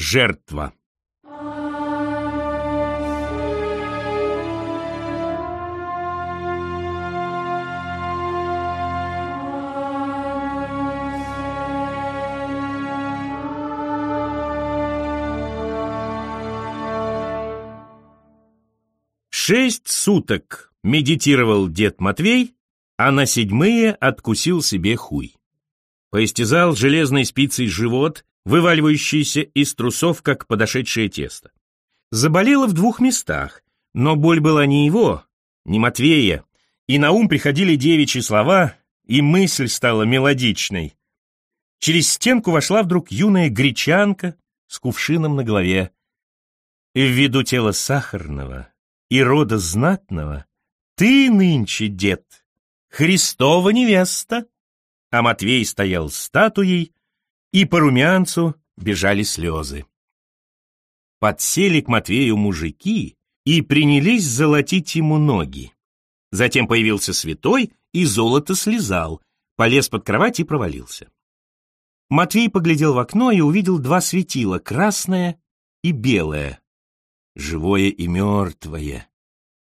Жертва. Шесть суток медитировал дед Матвей, а на седьмые откусил себе хуй. Поистязал железной спицей живот, вываливающийся из трусов, как подошедшее тесто. Заболело в двух местах, но боль была не его, не Матвея, и на ум приходили девичьи слова, и мысль стала мелодичной. Через стенку вошла вдруг юная гречанка с кувшином на голове. Ввиду тела сахарного и рода знатного, ты нынче, дед, Христова невеста. А Матвей стоял статуей, и по румянцу бежали слезы. Подсели к Матвею мужики и принялись золотить ему ноги. Затем появился святой и золото слезал, полез под кровать и провалился. Матвей поглядел в окно и увидел два светила, красное и белое. Живое и мертвое,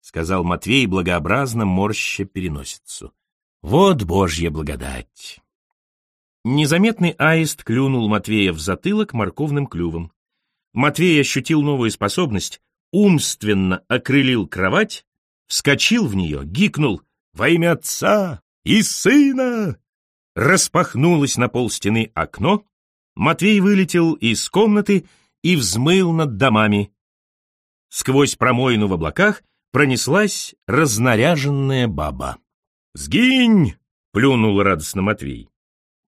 сказал Матвей, благообразно морща переносицу. Вот божья благодать! Незаметный аист клюнул Матвея в затылок морковным клювом. Матвей ощутил новую способность, умственно окрылил кровать, вскочил в нее, гикнул «Во имя отца и сына!» Распахнулось на пол стены окно, Матвей вылетел из комнаты и взмыл над домами. Сквозь промоину в облаках пронеслась разнаряженная баба. «Сгинь!» — плюнул радостно Матвей.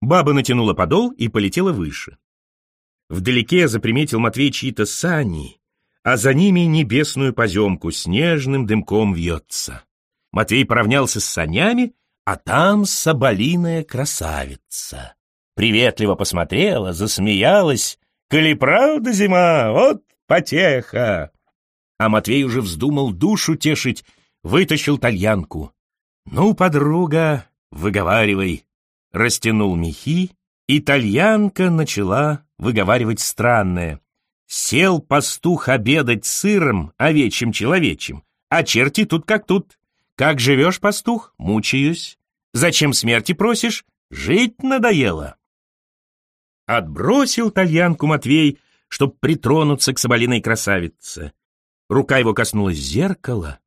Баба натянула подол и полетела выше. Вдалеке заприметил Матвей чьи-то сани, а за ними небесную поземку снежным дымком вьется. Матвей поравнялся с санями, а там соболиная красавица. Приветливо посмотрела, засмеялась. «Коли правда зима, вот потеха!» А Матвей уже вздумал душу тешить, вытащил тальянку. «Ну, подруга, выговаривай!» Растянул мехи, итальянка начала выговаривать странное. Сел пастух обедать сыром, овечьим-человечьим, а черти тут как тут. Как живешь, пастух? Мучаюсь. Зачем смерти просишь? Жить надоело. Отбросил тальянку Матвей, чтоб притронуться к соболиной красавице. Рука его коснулась зеркала,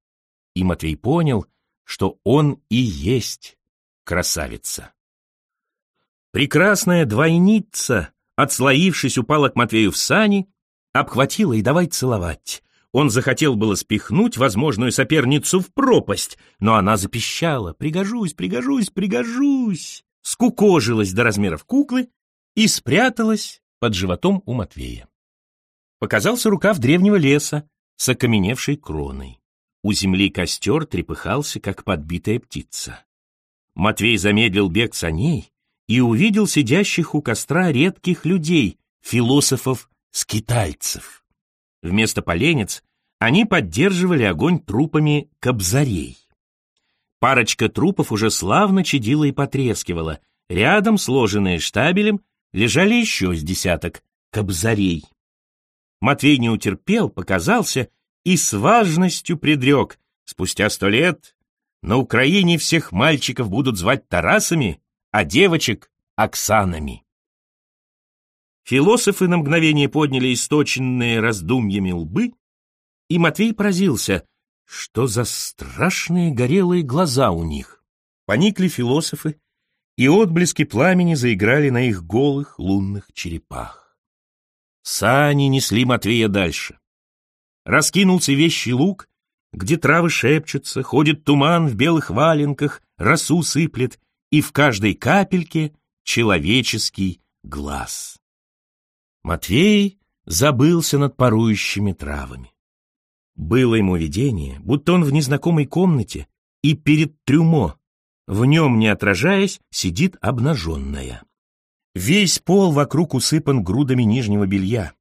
и Матвей понял, что он и есть красавица. Прекрасная двойница, отслоившись, упала к Матвею в сани, обхватила и давай целовать. Он захотел было спихнуть возможную соперницу в пропасть, но она запищала «Пригожусь, пригожусь, пригожусь!» скукожилась до размеров куклы и спряталась под животом у Матвея. Показался рукав древнего леса с окаменевшей кроной. У земли костер трепыхался, как подбитая птица. Матвей замедлил бег саней и увидел сидящих у костра редких людей, философов-скитальцев. Вместо поленец они поддерживали огонь трупами кобзарей. Парочка трупов уже славно чадила и потрескивала. Рядом, сложенные штабелем, лежали еще с десяток кобзарей. Матвей не утерпел, показался и с важностью предрек. Спустя сто лет на Украине всех мальчиков будут звать Тарасами, а девочек — Оксанами. Философы на мгновение подняли источенные раздумьями лбы, и Матвей поразился, что за страшные горелые глаза у них. Поникли философы, и отблески пламени заиграли на их голых лунных черепах. Сани несли Матвея дальше. Раскинулся вещий луг, где травы шепчутся, ходит туман в белых валенках, росу сыплет, и в каждой капельке человеческий глаз. Матвей забылся над парующими травами. Было ему видение, будто он в незнакомой комнате и перед трюмо, в нем, не отражаясь, сидит обнаженная. Весь пол вокруг усыпан грудами нижнего белья.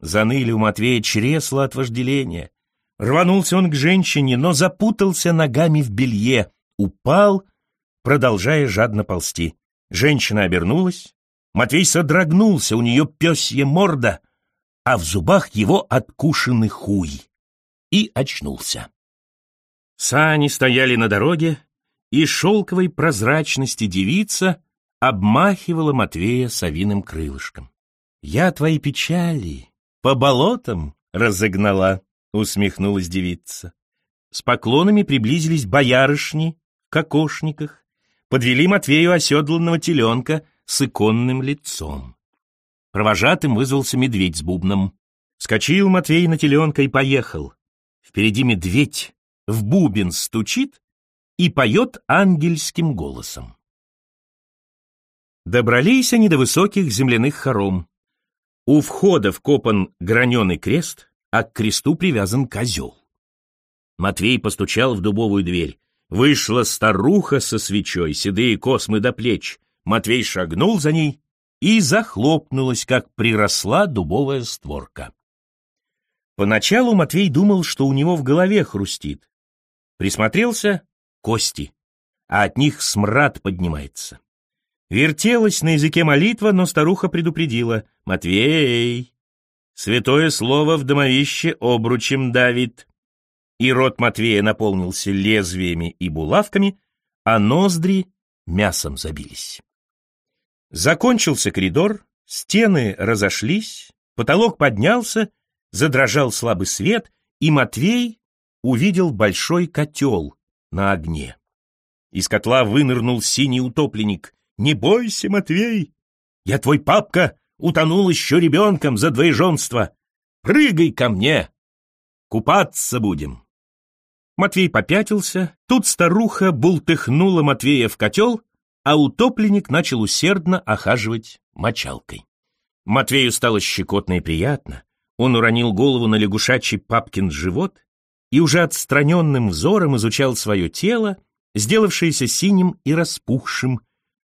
Заныли у Матвея чресла от вожделения. Рванулся он к женщине, но запутался ногами в белье, упал продолжая жадно ползти. Женщина обернулась. Матвей содрогнулся, у нее пёсья морда, а в зубах его откушенный хуй. И очнулся. Сани стояли на дороге, и шелковой прозрачности девица обмахивала Матвея совиным крылышком. «Я твои печали по болотам разогнала», — усмехнулась девица. С поклонами приблизились боярышни в кокошниках, подвели Матвею оседланного теленка с иконным лицом. Провожатым вызвался медведь с бубном. Скочил Матвей на теленка и поехал. Впереди медведь в бубен стучит и поет ангельским голосом. Добрались они до высоких земляных хором. У входа вкопан граненый крест, а к кресту привязан козел. Матвей постучал в дубовую дверь. Вышла старуха со свечой, седые космы до плеч. Матвей шагнул за ней и захлопнулась, как приросла дубовая створка. Поначалу Матвей думал, что у него в голове хрустит. Присмотрелся — кости, а от них смрад поднимается. Вертелась на языке молитва, но старуха предупредила. «Матвей, святое слово в домовище обручем давит». И рот Матвея наполнился лезвиями и булавками, а ноздри мясом забились. Закончился коридор, стены разошлись, потолок поднялся, задрожал слабый свет, и Матвей увидел большой котел на огне. Из котла вынырнул синий утопленник, не бойся, Матвей, я твой папка, утонул еще ребенком за двоеженство. Прыгай ко мне, купаться будем. Матвей попятился, тут старуха бултыхнула Матвея в котел, а утопленник начал усердно охаживать мочалкой. Матвею стало щекотно и приятно. Он уронил голову на лягушачий папкин живот и уже отстраненным взором изучал свое тело, сделавшееся синим и распухшим,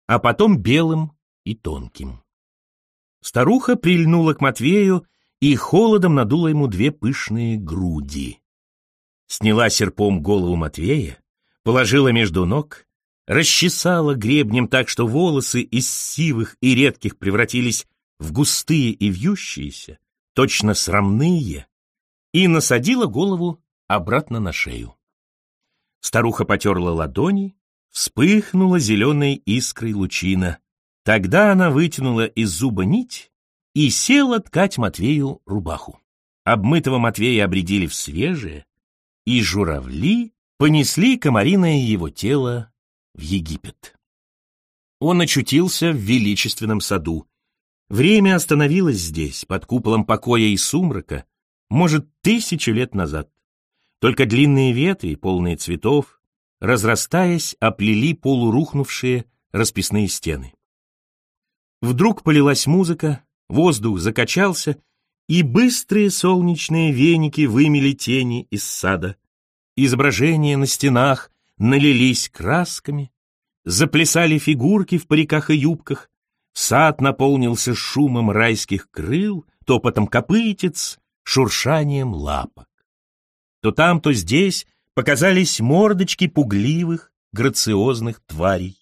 а потом белым и тонким. Старуха прильнула к Матвею и холодом надула ему две пышные груди. Сняла серпом голову Матвея, положила между ног, расчесала гребнем так, что волосы из сивых и редких превратились в густые и вьющиеся, точно срамные, и насадила голову обратно на шею. Старуха потерла ладони, Вспыхнула зеленой искрой лучина. Тогда она вытянула из зуба нить и села ткать Матвею рубаху. Обмытого Матвея обредили в свежее, и журавли понесли комариное его тело в Египет. Он очутился в величественном саду. Время остановилось здесь, под куполом покоя и сумрака, может, тысячу лет назад. Только длинные ветви, полные цветов, разрастаясь, оплели полурухнувшие расписные стены. Вдруг полилась музыка, воздух закачался, и быстрые солнечные веники вымели тени из сада. Изображения на стенах налились красками, заплясали фигурки в париках и юбках, сад наполнился шумом райских крыл, топотом копытец, шуршанием лапок. То там, то здесь показались мордочки пугливых, грациозных тварей.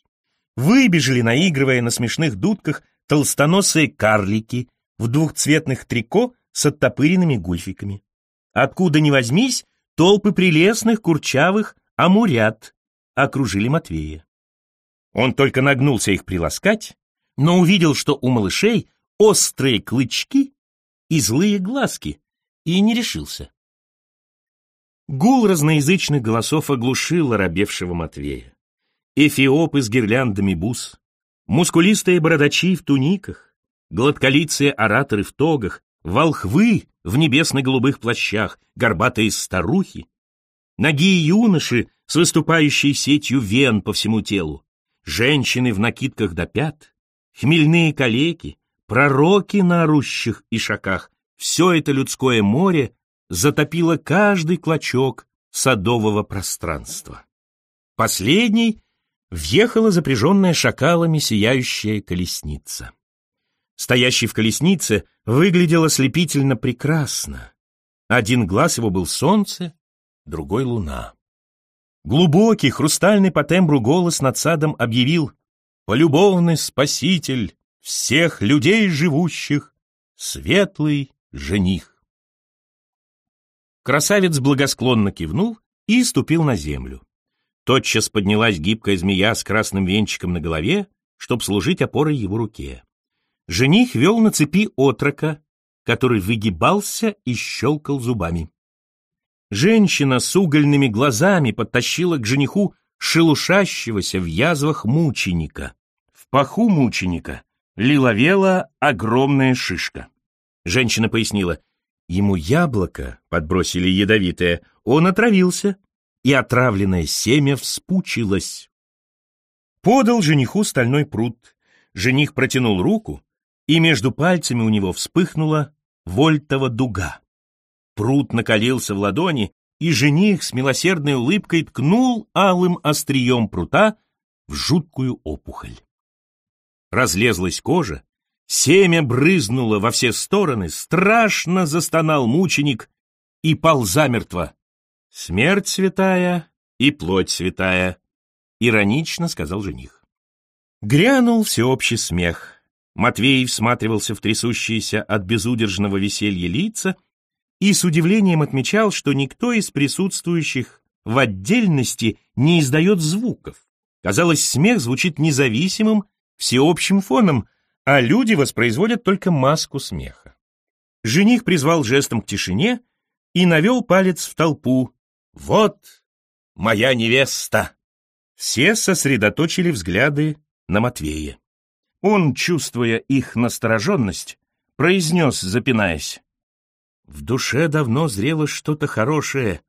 Выбежали, наигрывая на смешных дудках, толстоносые карлики в двухцветных трико с оттопыренными гульфиками. Откуда ни возьмись, толпы прелестных, курчавых амурят окружили Матвея. Он только нагнулся их приласкать, но увидел, что у малышей острые клычки и злые глазки, и не решился. Гул разноязычных голосов оглушил оробевшего Матвея. Эфиопы с гирляндами бус, мускулистые бородачи в туниках, гладколицые ораторы в тогах, волхвы в небесно-голубых плащах, горбатые старухи, ноги юноши с выступающей сетью вен по всему телу, женщины в накидках до пят, хмельные калеки, пророки на орущих ишаках — все это людское море затопило каждый клочок садового пространства. Последний въехала запряженная шакалами сияющая колесница. Стоящий в колеснице выглядел ослепительно прекрасно. Один глаз его был солнце, другой — луна. Глубокий, хрустальный по тембру голос над садом объявил «Полюбовный спаситель всех людей живущих, светлый жених. Красавец благосклонно кивнул и ступил на землю. Тотчас поднялась гибкая змея с красным венчиком на голове, чтоб служить опорой его руке. Жених вел на цепи отрока, который выгибался и щелкал зубами. Женщина с угольными глазами подтащила к жениху шелушащегося в язвах мученика. В паху мученика лиловела огромная шишка. Женщина пояснила, ему яблоко подбросили ядовитое, он отравился, и отравленное семя вспучилось. Подал жениху стальной пруд. Жених протянул руку, и между пальцами у него вспыхнула вольтова дуга. Пруд накалился в ладони, и жених с милосердной улыбкой ткнул алым острием прута в жуткую опухоль. Разлезлась кожа, семя брызнуло во все стороны, страшно застонал мученик и пал замертво. «Смерть святая и плоть святая», — иронично сказал жених. Грянул всеобщий смех. Матвей всматривался в трясущиеся от безудержного веселья лица и с удивлением отмечал, что никто из присутствующих в отдельности не издает звуков. Казалось, смех звучит независимым, всеобщим фоном, а люди воспроизводят только маску смеха. Жених призвал жестом к тишине и навел палец в толпу. «Вот моя невеста!» Все сосредоточили взгляды на Матвея. Он, чувствуя их настороженность, произнес, запинаясь. В душе давно зрело что-то хорошее.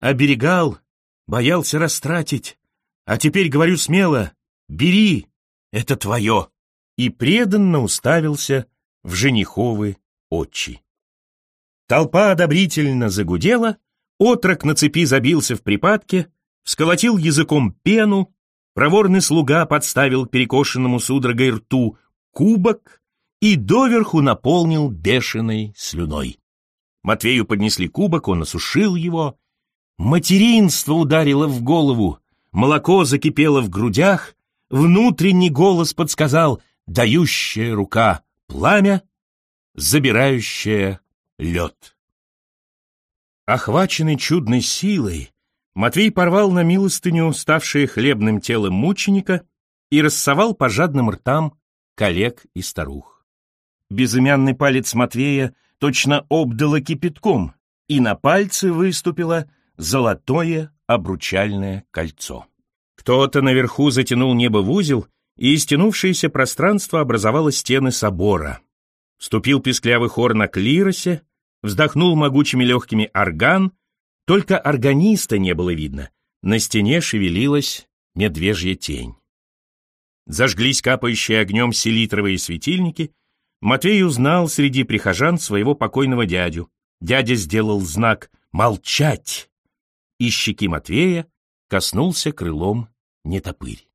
Оберегал, боялся растратить. А теперь говорю смело, бери, это твое. И преданно уставился в жениховы отчи. Толпа одобрительно загудела, отрок на цепи забился в припадке, всколотил языком пену, Проворный слуга подставил перекошенному судорогой рту кубок и доверху наполнил бешеной слюной. Матвею поднесли кубок, он осушил его. Материнство ударило в голову, молоко закипело в грудях, внутренний голос подсказал «дающая рука пламя, забирающая лед». Охваченный чудной силой, Матвей порвал на милостыню ставшее хлебным телом мученика и рассовал по жадным ртам коллег и старух. Безымянный палец Матвея точно обдало кипятком, и на пальце выступило золотое обручальное кольцо. Кто-то наверху затянул небо в узел, и стянувшееся пространство образовало стены собора. Вступил песклявый хор на клиросе, вздохнул могучими легкими орган, только органиста не было видно. На стене шевелилась медвежья тень. Зажглись капающие огнем селитровые светильники. Матвей узнал среди прихожан своего покойного дядю. Дядя сделал знак «Молчать!» И щеки Матвея коснулся крылом нетопырь.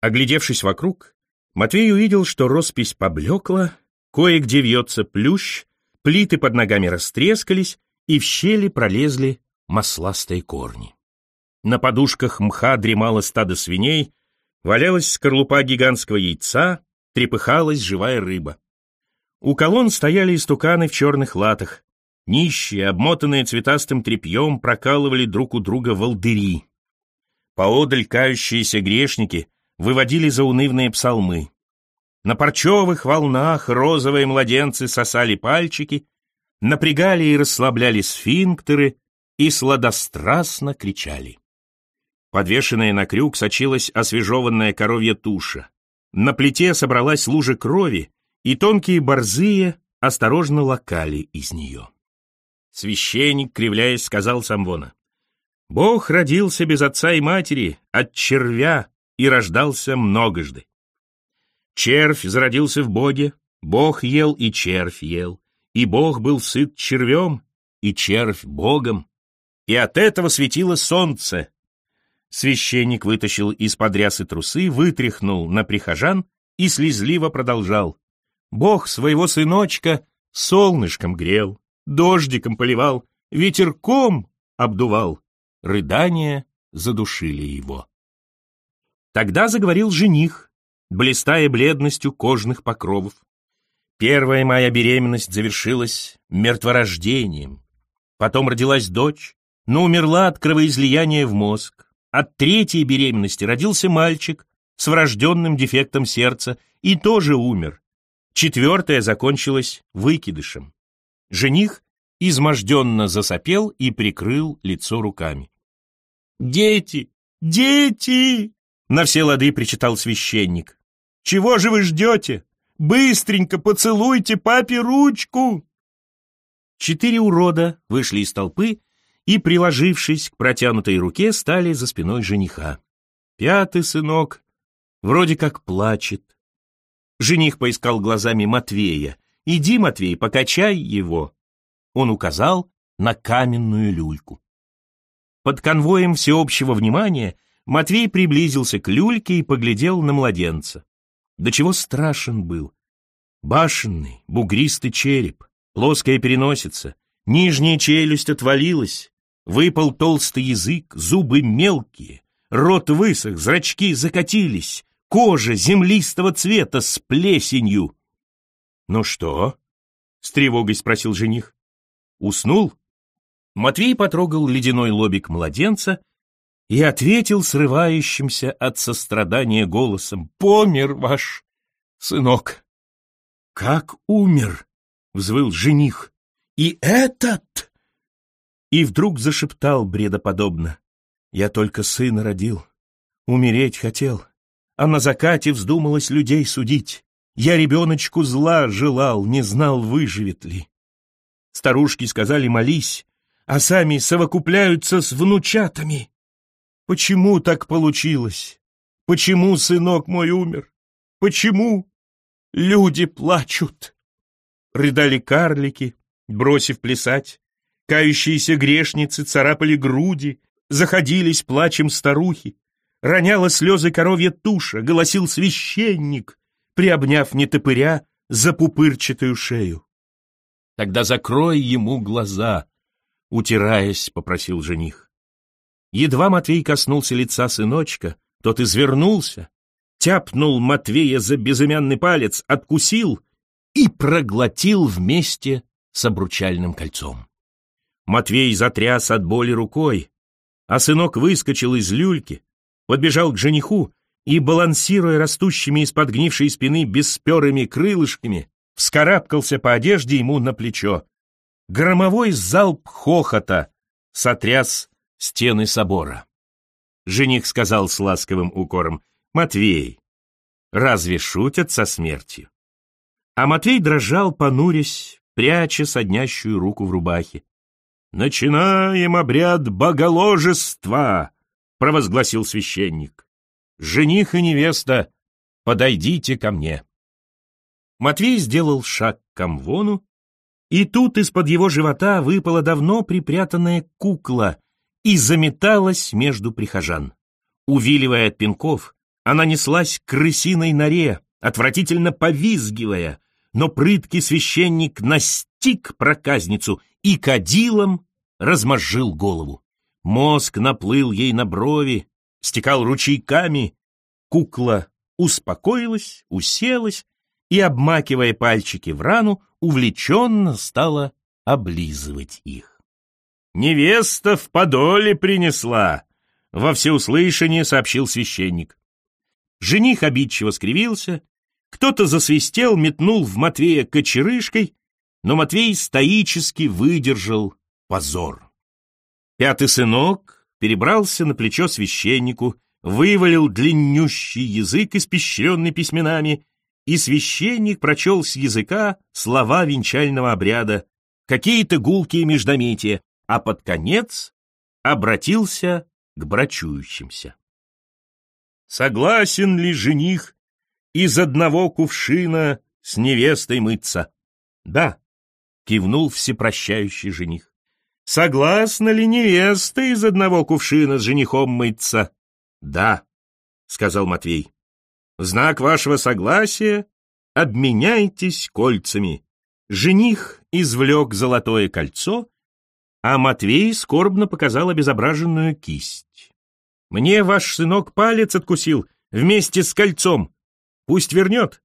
Оглядевшись вокруг, Матвей увидел, что роспись поблекла, кое-где вьется плющ, плиты под ногами растрескались, и в щели пролезли масластые корни. На подушках мха дремало стадо свиней, валялась скорлупа гигантского яйца, трепыхалась живая рыба. У колонн стояли истуканы в черных латах. Нищие, обмотанные цветастым тряпьем, прокалывали друг у друга волдыри. Поодаль кающиеся грешники выводили заунывные псалмы. На парчевых волнах розовые младенцы сосали пальчики, напрягали и расслабляли сфинктеры и сладострастно кричали. Подвешенная на крюк сочилась освежеванная коровья туша. На плите собралась лужа крови, и тонкие борзые осторожно локали из нее. Священник, кривляясь, сказал Самвона, «Бог родился без отца и матери, от червя, и рождался многожды. Червь зародился в Боге, Бог ел и червь ел и Бог был сыт червем, и червь Богом, и от этого светило солнце. Священник вытащил из-под рясы трусы, вытряхнул на прихожан и слезливо продолжал. Бог своего сыночка солнышком грел, дождиком поливал, ветерком обдувал. Рыдания задушили его. Тогда заговорил жених, блистая бледностью кожных покровов. Первая моя беременность завершилась мертворождением. Потом родилась дочь, но умерла от кровоизлияния в мозг. От третьей беременности родился мальчик с врожденным дефектом сердца и тоже умер. Четвертая закончилась выкидышем. Жених изможденно засопел и прикрыл лицо руками. «Дети! Дети!» — на все лады причитал священник. «Чего же вы ждете? Быстренько поцелуйте папе ручку!» Четыре урода вышли из толпы и, приложившись к протянутой руке, стали за спиной жениха. Пятый сынок вроде как плачет. Жених поискал глазами Матвея. «Иди, Матвей, покачай его!» Он указал на каменную люльку. Под конвоем всеобщего внимания Матвей приблизился к люльке и поглядел на младенца. До чего страшен был. Башенный, бугристый череп, плоская переносица, нижняя челюсть отвалилась, выпал толстый язык, зубы мелкие, рот высох, зрачки закатились, кожа землистого цвета с плесенью. «Ну что?» — с тревогой спросил жених. «Уснул?» Матвей потрогал ледяной лобик младенца и ответил срывающимся от сострадания голосом. «Помер ваш сынок!» «Как умер?» — взвыл жених. «И этот?» И вдруг зашептал бредоподобно. «Я только сына родил, умереть хотел, а на закате вздумалось людей судить. Я ребеночку зла желал, не знал, выживет ли». Старушки сказали «молись», а сами совокупляются с внучатами. Почему так получилось? Почему сынок мой умер? Почему? Люди плачут. Рыдали карлики, бросив плясать. Кающиеся грешницы царапали груди, заходились плачем старухи. Роняла слезы коровья туша, голосил священник, приобняв нетопыря за пупырчатую шею. Тогда закрой ему глаза, утираясь, попросил жених. Едва Матвей коснулся лица сыночка, тот извернулся, тяпнул Матвея за безымянный палец, откусил и проглотил вместе с обручальным кольцом. Матвей затряс от боли рукой, а сынок выскочил из люльки, подбежал к жениху и, балансируя растущими из подгнившей спины бесперыми крылышками, вскарабкался по одежде ему на плечо. Громовой залп хохота сотряс стены собора. Жених сказал с ласковым укором, «Матвей, разве шутят со смертью?» А Матвей дрожал, понурясь, пряча соднящую руку в рубахе. «Начинаем обряд боголожества!» — провозгласил священник. «Жених и невеста, подойдите ко мне!» Матвей сделал шаг к Камвону, и тут из-под его живота выпала давно припрятанная кукла и заметалась между прихожан. Увиливая от пинков, она неслась к крысиной норе, отвратительно повизгивая, но прыткий священник настиг проказницу и кадилом размозжил голову. Мозг наплыл ей на брови, стекал ручейками. Кукла успокоилась, уселась и, обмакивая пальчики в рану, увлеченно стала облизывать их. «Невеста в подоле принесла!» — во всеуслышание сообщил священник. Жених обидчиво скривился, кто-то засвистел, метнул в Матвея кочерышкой, но Матвей стоически выдержал позор. Пятый сынок перебрался на плечо священнику, вывалил длиннющий язык, испещренный письменами, и священник прочел с языка слова венчального обряда, какие-то гулкие междометия, а под конец обратился к брачующимся. Согласен ли жених из одного кувшина с невестой мыться? Да, кивнул всепрощающий жених. Согласна ли невеста из одного кувшина с женихом мыться? Да, сказал Матвей. В знак вашего согласия обменяйтесь кольцами. Жених извлек золотое кольцо, а Матвей скорбно показал обезображенную кисть. «Мне ваш сынок палец откусил вместе с кольцом. Пусть вернет».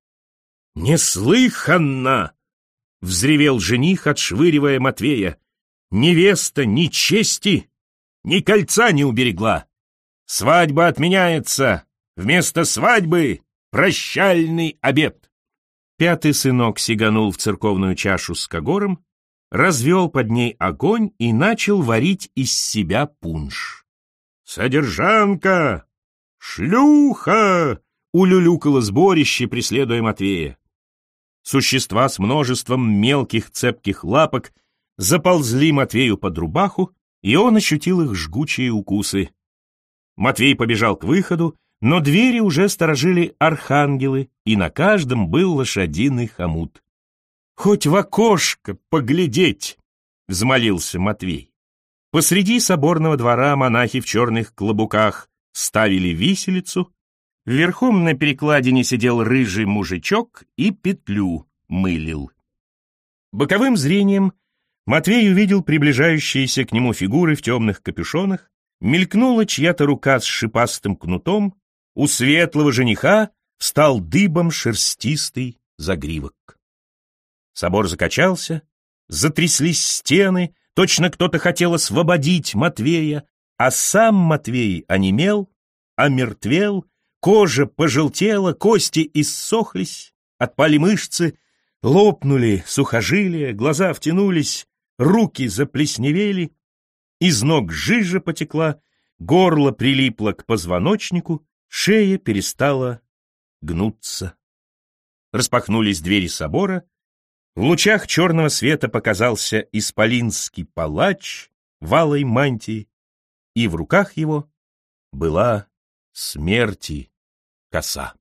«Неслыханно!» — взревел жених, отшвыривая Матвея. «Невеста ни чести, ни кольца не уберегла. Свадьба отменяется. Вместо свадьбы прощальный обед». Пятый сынок сиганул в церковную чашу с когором, развел под ней огонь и начал варить из себя пунш. «Содержанка! Шлюха!» — улюлюкало сборище, преследуя Матвея. Существа с множеством мелких цепких лапок заползли Матвею под рубаху, и он ощутил их жгучие укусы. Матвей побежал к выходу, но двери уже сторожили архангелы, и на каждом был лошадиный хомут. «Хоть в окошко поглядеть!» — взмолился Матвей. Посреди соборного двора монахи в черных клобуках ставили виселицу, верхом на перекладине сидел рыжий мужичок и петлю мылил. Боковым зрением Матвей увидел приближающиеся к нему фигуры в темных капюшонах, мелькнула чья-то рука с шипастым кнутом, у светлого жениха встал дыбом шерстистый загривок. Собор закачался, затряслись стены, точно кто-то хотел освободить Матвея, а сам Матвей онемел, омертвел, кожа пожелтела, кости иссохлись, отпали мышцы, лопнули сухожилия, глаза втянулись, руки заплесневели, из ног жижа потекла, горло прилипло к позвоночнику, шея перестала гнуться. Распахнулись двери собора, в лучах черного света показался исполинский палач в алой мантии, и в руках его была смерти коса.